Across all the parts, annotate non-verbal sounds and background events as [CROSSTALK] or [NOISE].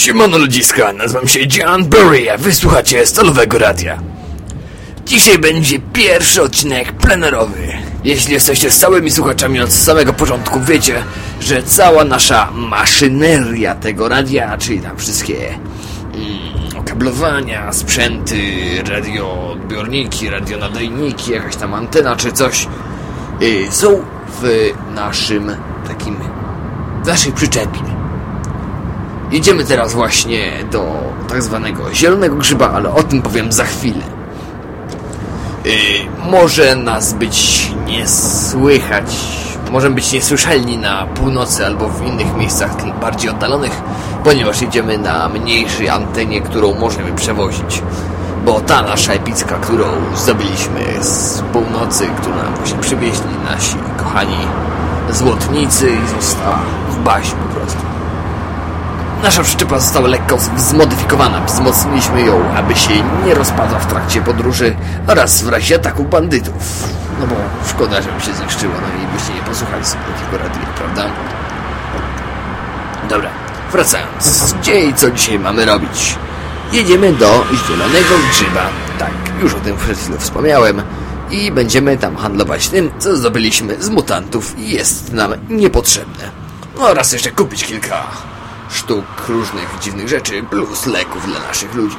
Siemano ludziska, nazywam się John Burry, a wysłuchacie Stalowego Radia. Dzisiaj będzie pierwszy odcinek plenerowy. Jeśli jesteście stałymi słuchaczami od samego początku, wiecie, że cała nasza maszyneria tego radia, czyli tam wszystkie mm, okablowania, sprzęty, radioodbiorniki, radionadajniki, jakaś tam antena czy coś, y, są w naszym takim, w naszej przyczepie. Jedziemy teraz właśnie do tak zwanego zielonego grzyba, ale o tym powiem za chwilę. Yy, może nas być nie słychać, możemy być niesłyszalni na północy albo w innych miejscach bardziej oddalonych, ponieważ jedziemy na mniejszej antenie, którą możemy przewozić. Bo ta nasza epicka, którą zdobyliśmy z północy, którą nam właśnie przywieźli nasi kochani złotnicy i została w bazie po prostu. Nasza przyczepa została lekko zmodyfikowana. Wzmocniliśmy ją, aby się nie rozpadła w trakcie podróży oraz w razie ataku bandytów. No bo szkoda, żeby się zniszczyło, no i byście nie posłuchali sobie takiego radia, prawda? Dobra, wracając. Gdzie i co dzisiaj mamy robić? Jedziemy do Zielonego Grzyba. Tak, już o tym przed chwilą wspomniałem. I będziemy tam handlować tym, co zdobyliśmy z mutantów i jest nam niepotrzebne. Oraz jeszcze kupić kilka sztuk różnych dziwnych rzeczy, plus leków dla naszych ludzi.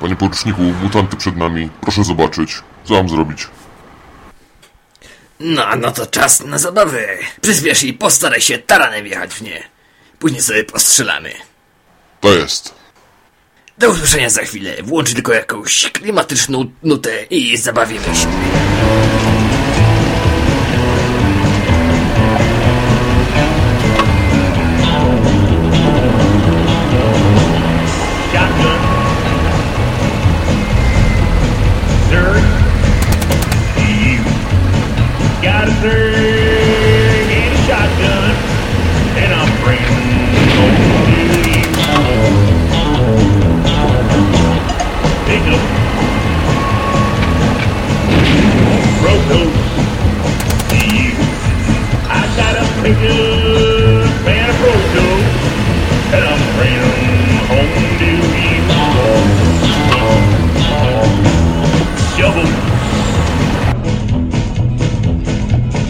Panie poruczniku, mutanty przed nami. Proszę zobaczyć. Co mam zrobić? No, no to czas na zabawę. Przyspiesz i postaraj się taranem wjechać w nie. Później sobie postrzelamy. To jest. Do usłyszenia za chwilę. Włącz tylko jakąś klimatyczną nutę i zabawimy się.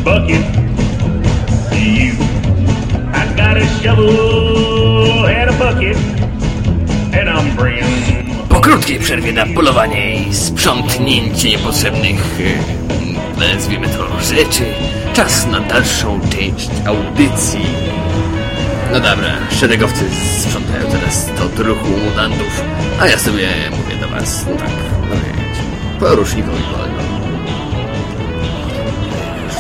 Bucket you. I got a shovel and a bucket, and I'm bringing Po krótkiej przerwie na polowanie i sprzątnięcie niepotrzebnych, e, nazwijmy to, rzeczy, czas na dalszą część audycji. No dobra, szeregowcy sprzątają teraz to druchu mutantów, a ja sobie mówię do was, no tak, no wiecie, porusznikowi wolno.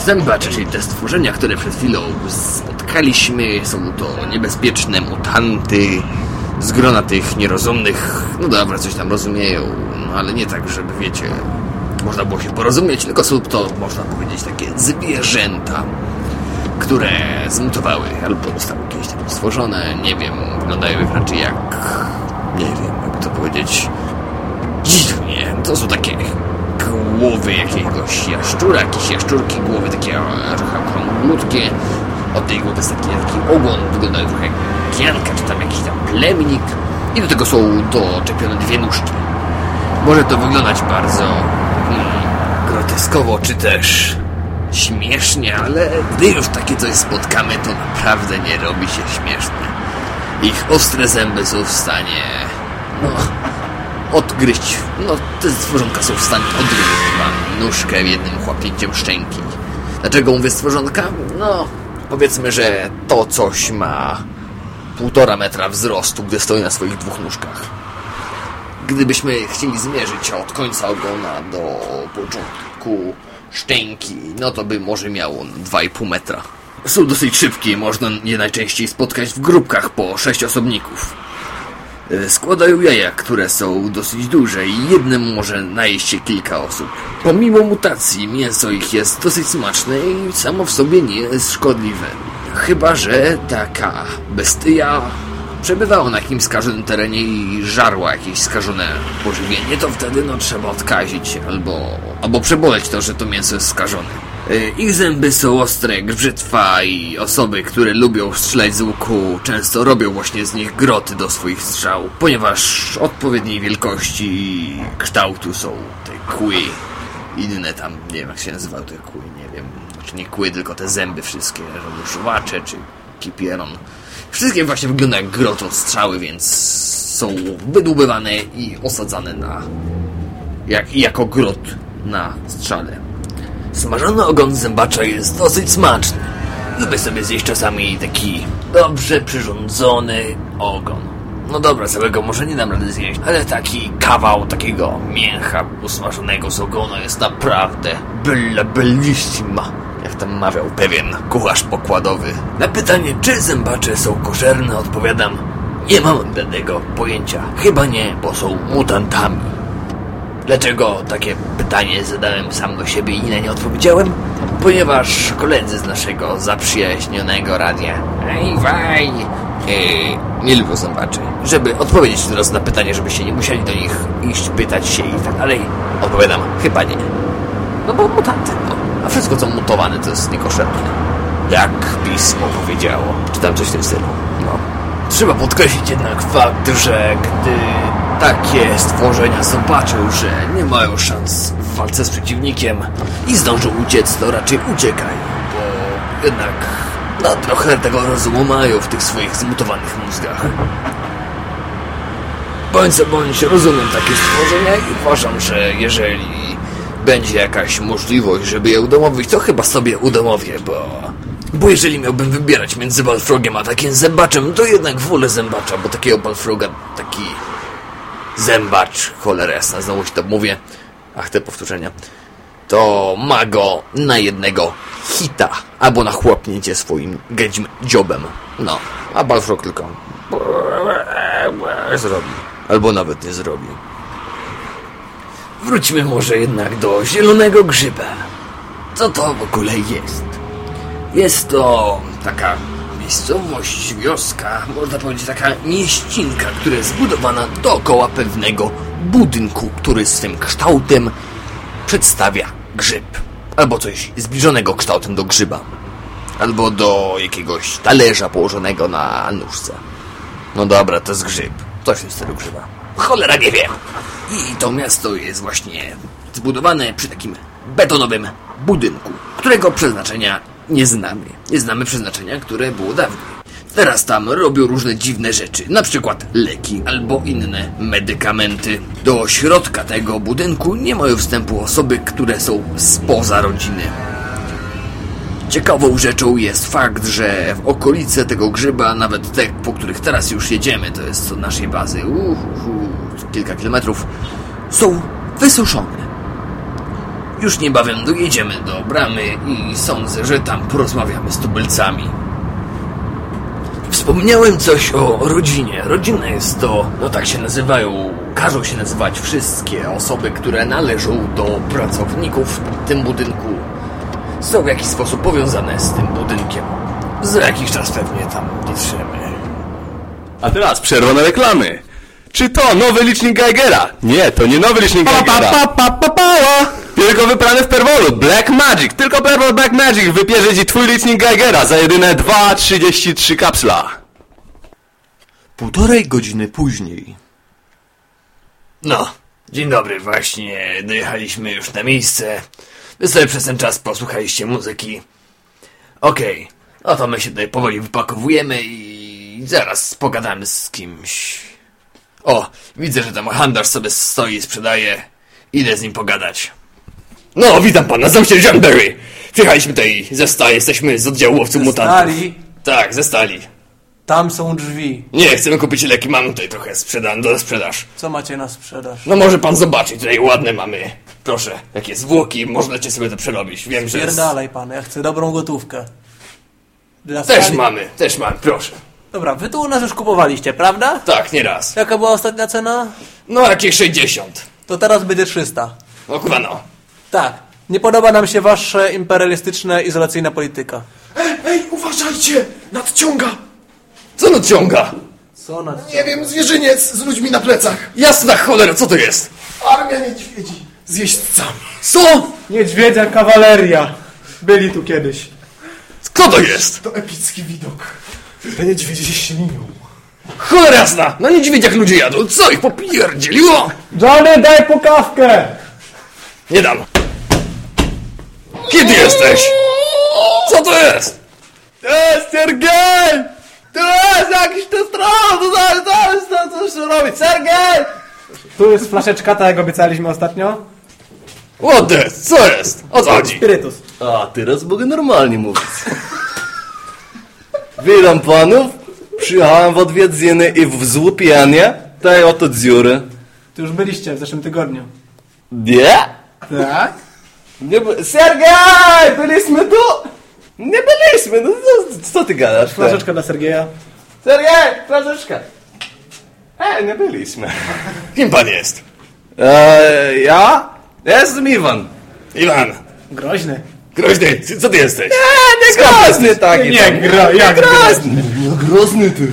Zębacze, czyli te stworzenia, które przed chwilą spotkaliśmy, są to niebezpieczne mutanty z grona tych nierozumnych, no dobra, coś tam rozumieją, no ale nie tak, żeby wiecie, można było się porozumieć, tylko są to, można powiedzieć, takie zwierzęta, które zmutowały albo zostały jakieś tam stworzone, nie wiem, wyglądają raczej jak, nie wiem, jak to powiedzieć, dziwnie, to są takie głowy jakiegoś jaszczura, jakieś jaszczurki, głowy takie trochę okrąglutkie, od tej głowy jest taki, taki ogon, wyglądają trochę jak kijanka, czy tam jakiś tam plemnik i do tego są doczepione dwie nóżki. Może to wyglądać bardzo hmm, groteskowo, czy też śmiesznie, ale gdy już takie coś spotkamy, to naprawdę nie robi się śmieszne. Ich ostre zęby są w stanie, no, odgryźć, no, te stworzonka są w stanie odgryźć wam nóżkę jednym chłapnięciem szczęki. Dlaczego mówię stworzonka? No, powiedzmy, że to coś ma półtora metra wzrostu, gdy stoi na swoich dwóch nóżkach. Gdybyśmy chcieli zmierzyć od końca ogona do początku szczęki, no to by może miało 2,5 metra. Są dosyć szybkie, można je najczęściej spotkać w grupkach po sześć osobników. E, Składają jaja, które są dosyć duże i jednym może najeść się kilka osób. Pomimo mutacji, mięso ich jest dosyć smaczne i samo w sobie nie jest szkodliwe. Chyba, że taka bestia przebywała na jakimś skażonym terenie i żarła jakieś skażone pożywienie, to wtedy no trzeba odkazić albo, albo przeboleć to, że to mięso jest skażone. Y, Ich zęby są ostre jak brzytwa i osoby, które lubią strzelać z łuku, często robią właśnie z nich groty do swoich strzał, ponieważ odpowiedniej wielkości i kształtu są te kły. Inne tam, nie wiem jak się nazywały te kły, nie wiem. Znaczy nie kły, tylko te zęby wszystkie, żołuszowacze czy kipieron. Wszystkie właśnie wyglądają jak grotą strzały, więc są wydłubywane i osadzane na... Jak, jako grot na strzale. Smażony ogon zębacza jest dosyć smaczny. Lubię sobie zjeść czasami taki dobrze przyrządzony ogon. No dobra, całego może nie dam rady zjeść, ale taki kawał takiego mięcha usmażonego z ogona jest naprawdę bella bellissima. Jak tam mawiał pewien kucharz pokładowy. Na pytanie, czy zębacze są koszerne, odpowiadam, nie mam żadnego pojęcia. Chyba nie, bo są mutantami. Dlaczego takie pytanie zadałem sam do siebie i na nie odpowiedziałem? Ponieważ koledzy z naszego zaprzyjaźnionego radia Ej, waj! Nie lubią zębaczy. Żeby odpowiedzieć teraz na pytanie, żebyście nie musieli do nich iść, pytać się i tak dalej, odpowiadam, chyba nie. No bo mutanty, no. A wszystko co mutowane to jest niekoszerne. Jak pismo powiedziało. Czy tam coś w tym stylu. No. Trzeba podkreślić jednak fakt, że gdy takie stworzenia zobaczą, że nie mają szans w walce z przeciwnikiem i zdążą uciec, to raczej uciekają, bo jednak no, trochę tego rozumu mają w tych swoich zmutowanych mózgach. Bądź co bądź rozumiem takie stworzenia i uważam, że jeżeli będzie jakaś możliwość, żeby je udomowić, to chyba sobie udomowię, bo... Bo jeżeli miałbym wybierać między Balfrogiem a takim zębaczem, to jednak wolę zębacza, bo takiego Balfroga, taki zębacz, cholera jasna, znowu się to mówię, ach te powtórzenia, to ma go na jednego hita, albo na chłopnięcie swoim gędzim dziobem. No, a Balfrog tylko zrobi, albo nawet nie zrobi. Wróćmy może jednak do zielonego grzyba. Co to w ogóle jest? Jest to taka miejscowość, wioska, można powiedzieć taka mieścinka, która jest zbudowana dookoła pewnego budynku, który swym kształtem przedstawia grzyb. Albo coś zbliżonego kształtem do grzyba. Albo do jakiegoś talerza położonego na nóżce. No dobra, to jest grzyb. Coś w tym grzyba. Cholera nie wiem. I to miasto jest właśnie zbudowane przy takim betonowym budynku, którego przeznaczenia nie znamy. Nie znamy przeznaczenia, które było dawniej. Teraz tam robią różne dziwne rzeczy, na przykład leki albo inne medykamenty. Do środka tego budynku nie mają wstępu osoby, które są spoza rodziny. Ciekawą rzeczą jest fakt, że w okolice tego grzyba, nawet te, po których teraz już jedziemy, to jest od naszej bazy, uhuhu, kilka kilometrów, są wysuszone. Już niebawem dojedziemy do bramy i sądzę, że tam porozmawiamy z tubylcami. Wspomniałem coś o rodzinie. Rodzina jest to, no tak się nazywają, każą się nazywać wszystkie osoby, które należą do pracowników w tym budynku. Są w jakiś sposób powiązane z tym budynkiem. Za jakiś czas pewnie tam dotrzemy. A teraz przerwa na reklamy. Czy to nowy licznik Geigera? Nie, to nie nowy licznik Geigera. Tylko wyprany w Perwolu. Black Magic. Tylko Perwol Black Magic wybierze ci twój licznik Geigera za jedyne 2,33 kapsla. Półtorej godziny później. No, dzień dobry, właśnie dojechaliśmy już na miejsce. Wy sobie przez ten czas posłuchaliście muzyki. Okej, no to my się tutaj powoli wypakowujemy i zaraz pogadamy z kimś. O, widzę, że tam handlarz sobie stoi i sprzedaje. Idę z nim pogadać. No, witam pana, nazywam się John Berry. Przyjechaliśmy tutaj ze stali, jesteśmy z oddziału łowców mutantów. Stali, Tak, ze stali. tam są drzwi. Nie, chcemy kupić leki, mamy tutaj trochę sprzedane, do sprzedaż. Co macie na sprzedaż? No może pan zobaczyć, tutaj ładne mamy. Proszę, jakie zwłoki, możecie sobie to przerobić. Wiem, że jest... Pierdalaj pan, ja chcę dobrą gotówkę. Dla Też stali- mamy, też mamy, proszę. Dobra, wy tu u nas już kupowaliście, prawda? Tak, nieraz. Jaka była ostatnia cena? No jakieś 60. To teraz będzie 300. No kurwa no. Tak. Nie podoba nam się wasza imperialistyczna, izolacyjna polityka. Ej, uważajcie! Nadciąga! Co nadciąga? Co na... Nie wiem, zwierzyniec z ludźmi na plecach. Jasna cholera, co to jest? Armia niedźwiedzi z jeźdźcami. Co? Niedźwiedzia kawaleria. Byli tu kiedyś. Kto to jest? To epicki widok. Te niedźwiedzie się ślinią. Cholera jasna! Na niedźwiedziach ludzie jadą. Co ich popierdzieliło? Johnny, daj pukawkę! Nie dam. Kiedy jesteś? Co to jest? To jest Sergej! To jest jakiś ten stron! To zaraz, zaraz, to coś robić! Sergej! Tu jest flaszeczka, tak jak obiecaliśmy ostatnio. What the? Co jest? O co chodzi? Spirytus. A, teraz mogę normalnie mówić. Witam panów. Przyjechałem w odwiedziny i w złupienie tej oto dziury. Tu już byliście w zeszłym tygodniu. Nie? Tak? Nie by... Sergej! Byliśmy tu! Nie byliśmy, no co, co ty gadasz? Flaszeczka dla Sergeja. Sergej! Flaszeczka! Ej, nie byliśmy. [LAUGHS] Kim pan jest? Eee, ja? Ja jestem Iwan. Iwan. Groźny. Groźny, co ty jesteś? Nie, nie groźny taki. Nie, tam. gra, jak groźny. Nie groźny ty. [LAUGHS]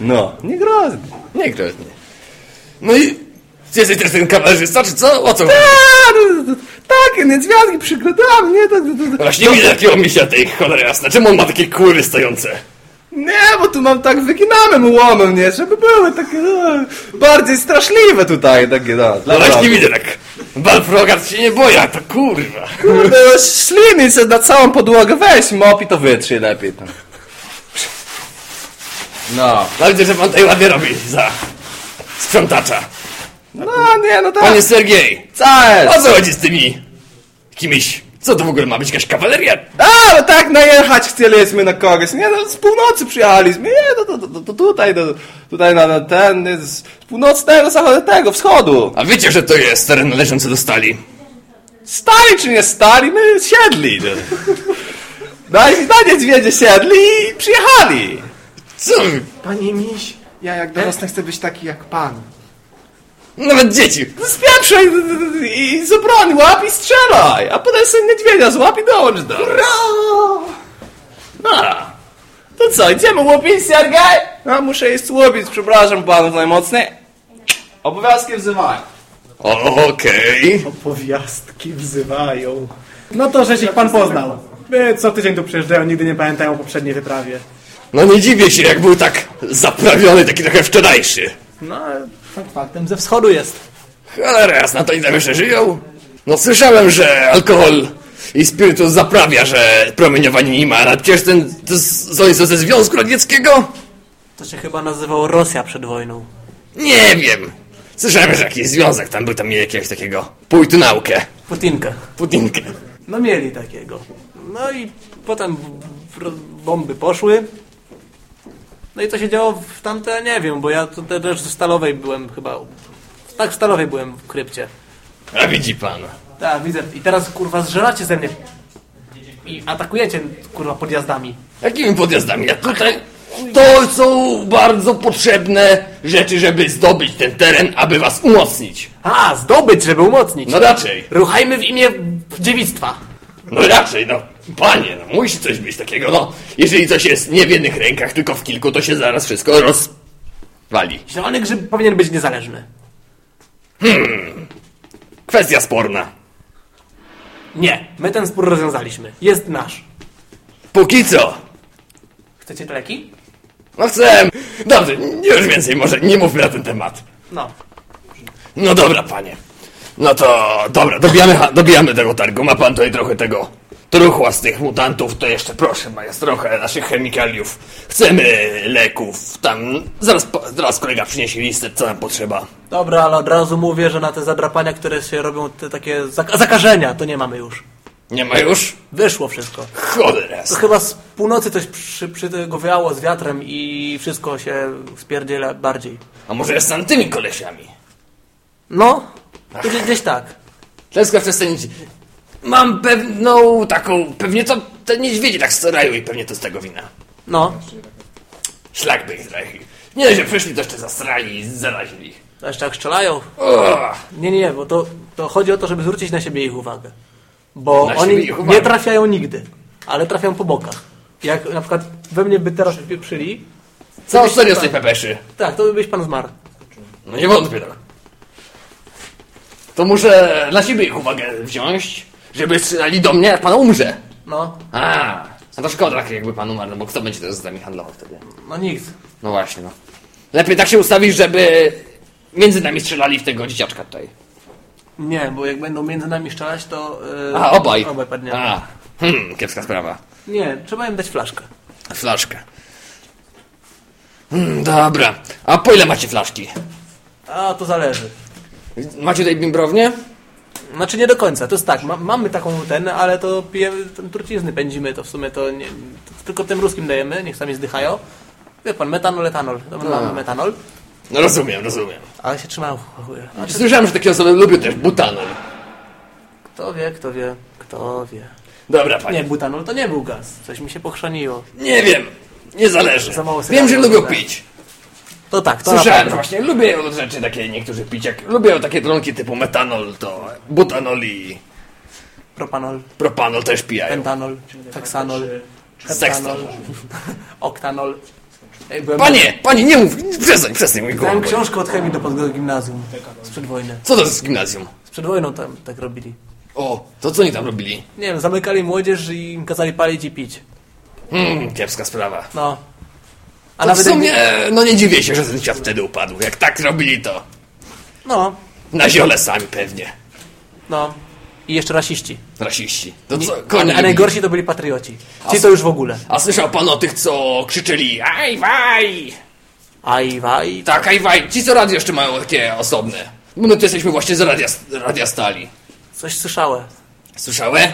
No, nie groźny. Nie groźny. No i... Ty jesteś też ten kamerzysta, czy co? O co? Takie niedźwiadki przygotowałem, nie? Właśnie widzę takiego misia tej cholery jasna. Czemu on ma takie kurwy stojące? Nie, bo tu mam tak wyginane mu łomem, nie? Żeby były takie no, bardziej straszliwe tutaj, takie no. No właśnie widzę tak. Balfrogat się nie boi, a to kurwa. Kurde, no, śliny se na całą podłogę weź mop i to wytrzyj lepiej tam. No. No widzę, że pan tutaj ładnie robi za sprzątacza. No nie, no tak. Panie Sergiej, Co o jest? co chodzi z tymi jakimiś... Co to w ogóle ma być? Jakaś kawaleria? A, no tak najechać chcieliśmy na kogoś. Nie, no z północy przyjechaliśmy. Nie, no to, to, to, to tutaj, no, tutaj na, na ten, z północnego, zachodniego, wschodu. A wiecie, że to jest teren należący do stali? Stali czy nie stali, my siedli. No. Na, na niedźwiedzie siedli i przyjechali. Co? Panie Miś, ja jak dorosnę chcę być taki jak pan. Nawet dzieci. Spieprzaj i z broni łap i strzelaj, a potem sobie niedźwiedzia złap i dołącz do nas. No, to co, idziemy łopić, Sergej? A, muszę iść łopić, przepraszam panów najmocniej. Obowiązki wzywają. Okej. Opowiastki wzywają. No to, że się pan poznał. My co tydzień tu przyjeżdżają, nigdy nie pamiętają o poprzedniej wyprawie. No nie dziwię się, jak był tak zaprawiony, taki trochę wczorajszy. No, fakt faktem, Ze wschodu jest. Cholera jasna, to i tam jeszcze żyją? No słyszałem, że alkohol i spirytus zaprawia, że promieniowanie nie ma, ale przecież ten, to to ze Związku Radzieckiego? To się chyba nazywało Rosja przed wojną. Nie wiem. Słyszałem, że jakiś związek tam był, tam mieli jakiegoś takiego pójtu naukę, Putinkę. putinkę. No mieli takiego. No i potem bomby poszły. No i co się działo w tamte, nie wiem, bo ja to też w Stalowej byłem chyba... Tak, w Stalowej byłem w krypcie. A widzi pan. Tak, widzę. I teraz, kurwa, zżeracie ze mnie. I atakujecie, kurwa, podjazdami. Jakimi podjazdami? Ja tutaj... To są bardzo potrzebne rzeczy, żeby zdobyć ten teren, aby was umocnić. A, zdobyć, żeby umocnić. No raczej. Ruchajmy w imię dziewictwa. No raczej, no. Panie, no musi coś być takiego, no. Jeżeli coś jest nie w jednych rękach, tylko w kilku, to się zaraz wszystko rozwali. Zielony grzyb powinien być niezależny. Kwestia sporna. Nie, my ten spór rozwiązaliśmy. Jest nasz. Póki co. Chcecie leki? No chcę... Dobrze, już więcej może nie mówmy na ten temat. No. No dobra, panie. No to dobra, dobijamy, dobijamy tego targu. Ma pan tutaj trochę tego truchła z tych mutantów, to jeszcze proszę, ma jest trochę naszych chemikaliów. Chcemy leków, tam... Zaraz, zaraz kolega przyniesie listę, co nam potrzeba. Dobra, ale od razu mówię, że na te zadrapania, które się robią, te takie zak- zakażenia, to nie mamy już. Nie ma już? Wyszło wszystko. Cholera. To chyba z północy coś przy, przy tego wiało z wiatrem i wszystko się spierdziela bardziej. A może jest z tymi kolesiami? No, to gdzieś, gdzieś tak. Klęska przestaniecie. Mam pewną taką... Pewnie to te niedźwiedzie tak starają i pewnie to z tego wina. No. Szlak by ich. Nie, że przyszli, to jeszcze zasrali i zarazili. A jeszcze jak strzelają? Uch. Nie, nie, nie, bo to, to chodzi o to, żeby zwrócić na siebie ich uwagę. Bo Na oni ich uwagę. nie trafiają nigdy, ale trafiają po bokach. Jak na przykład we mnie by teraz pieprzyli, Co serio z tej pepeszy? tak, to by byś pan zmarł. No nie wątpię tak. To muszę na siebie ich uwagę wziąć, żeby strzelali do mnie, jak pan umrze. No, A, no to szkoda, tak jakby pan umarł, no bo kto będzie teraz z nami handlował wtedy? no nikt. No właśnie, no. Lepiej tak się ustawić, żeby między nami strzelali w tego dzieciaczka tutaj. Nie, bo jak będą między nami strzelać, to... Yy, A, obaj. Obaj padnie. A, hmm, kiepska sprawa. Nie, trzeba im dać flaszkę. Flaszkę. Hmm, dobra. A po ile macie flaszki? A, to zależy. Macie tutaj bimbrownię? Znaczy nie do końca, to jest tak, ma, mamy taką ten, ale to pijemy, ten trucizny pędzimy, to w sumie to nie, to tylko tym ruskim dajemy, niech sami zdychają. Wie pan, metanol, etanol, to mamy metanol, No rozumiem, rozumiem. ale się trzymają. Znaczy, Słyszałem, że takie osoby lubią też butanol. kto wie, kto wie, kto wie. Dobra, panie. Nie, butanol to nie był gaz, coś mi się pochrzaniło. Nie wiem. Nie zależy. Wiem, że lubią pić. To tak, to Słyszałem, że właśnie lubią rzeczy takie niektórzy pić. Jak lubią takie dronki typu metanol, to butanol i Propanol, propanol też pijają. pentanol, heksanol, heptanol, [LAUGHS] oktanol. Byłem- Panie, panie, nie mów, przestań, przestań mój Miałem głowę. książkę od chemii do podgimnazjum sprzed wojny. Co to jest gimnazjum? Przed wojną tam tak robili. O, to co oni tam robili? Nie wiem, zamykali młodzież i im kazali palić i pić. Hmm, kiepska sprawa. No. A A w nawet sumie, jak- no nie dziwię się, że ten świat wtedy upadł. Jak tak robili to. No, Na ziole sami pewnie. no. I jeszcze rasiści. Rasiści. To co, A, a najgorsi to byli patrioci. Ci to już w ogóle. A słyszał pan o tych, co krzyczeli Aj, waj! Aj, waj. Tak, aj, waj. Ci, co radio jeszcze mają takie osobne. My tu jesteśmy właśnie z radia, radia stali. Coś słyszałem. Słyszałe?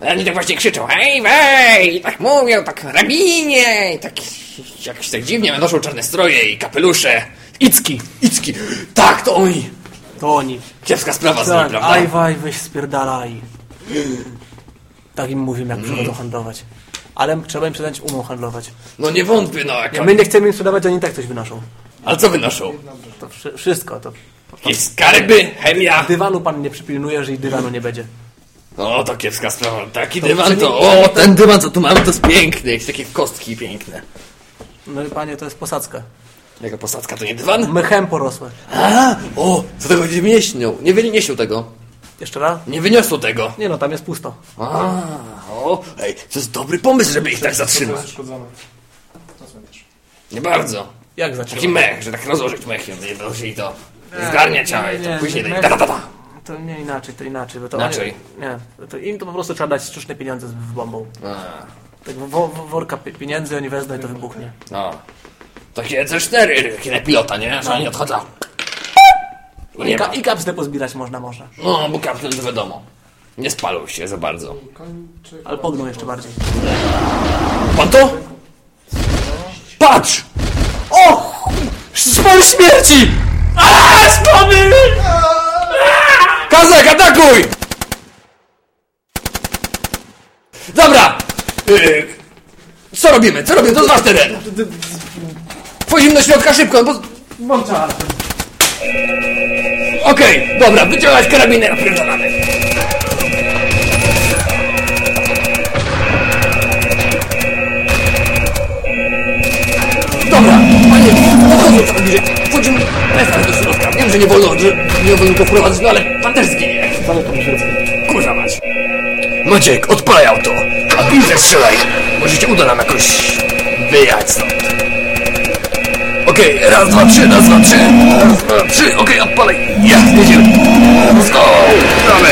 Oni tak właśnie krzyczą, hej, wej, i tak mówią, tak rabinie, i tak jakoś tak dziwnie, noszą czarne stroje i kapelusze. Icki, Icki, tak, to oni. To oni. Kiepska sprawa z nimi, Tak, prawda? aj, waj, weź spierdalaj. Tak im mówimy, jak przychodzą handlować. Ale trzeba im sprzedać, umą handlować. No nie wątpię, no, jak oni... my nie chcemy im sprzedawać, oni tak coś wynoszą. Ale co wynoszą? To wszy- wszystko. To Jakieś skarby, chemia? dywanu pan nie przypilnuje, że i dywanu nie będzie. O, to kiepska sprawa, taki dywan to... O, ten dywan, co tu mamy, to jest piękny, jakieś takie kostki piękne. No i panie, to jest posadzka. Jaka posadzka, to nie dywan? Mechem porosłe. A, o, co tego nie wynieśnią, nie wynieśnią tego. Jeszcze raz? Nie wyniosło tego. Nie no, tam jest pusto. A, o, ej, to jest dobry pomysł, żeby ich tak zatrzymać. Nie bardzo. Jak zaczął? Taki mech, że tak rozłożyć mechem, nie dosyć to zgarnia ciała i to nie, później nie, mech- da, da, da. To nie inaczej, to inaczej. Bo to Inaczej? Oni, nie, to im to po prostu trzeba dać sztuczne pieniądze z bombą. A, Tak wo, wo, worka pi- pieniędzy oni wezmą i to wybuchnie. No. Takie C4, takie na pilota, nie? Że oni odchodzą. I I, nie ka. I kapsle pozbierać można, można. No, bo kapsel to wiadomo. Nie spalą się za bardzo. Ale pogną jeszcze bardziej. Pan to? Patrz! O! Spal śmierci! A, spamy! Kazak, atakuj! Dobra! Yy, co robimy? Co robimy? To jest wasz teren! Wchodzimy do środka szybko, bo... Okej, dobra, wyciągać karabinę, napierdolamy. Dobra, panie, podchodzą trochę bliżej. Wchodzimy bez do środka. Wiem, że nie wolno, że nie wolno go wprowadzać, no ale pan też zginie. Kurwa mać. Maciek, odpalaj auto. A piłkę strzelaj. Może się uda nam jakoś wyjechać stąd. Okej, raz, dwa, trzy, raz, dwa, trzy. Raz, dwa, trzy, okej, odpalaj. Ja, jedziemy. Let's go. Gramy.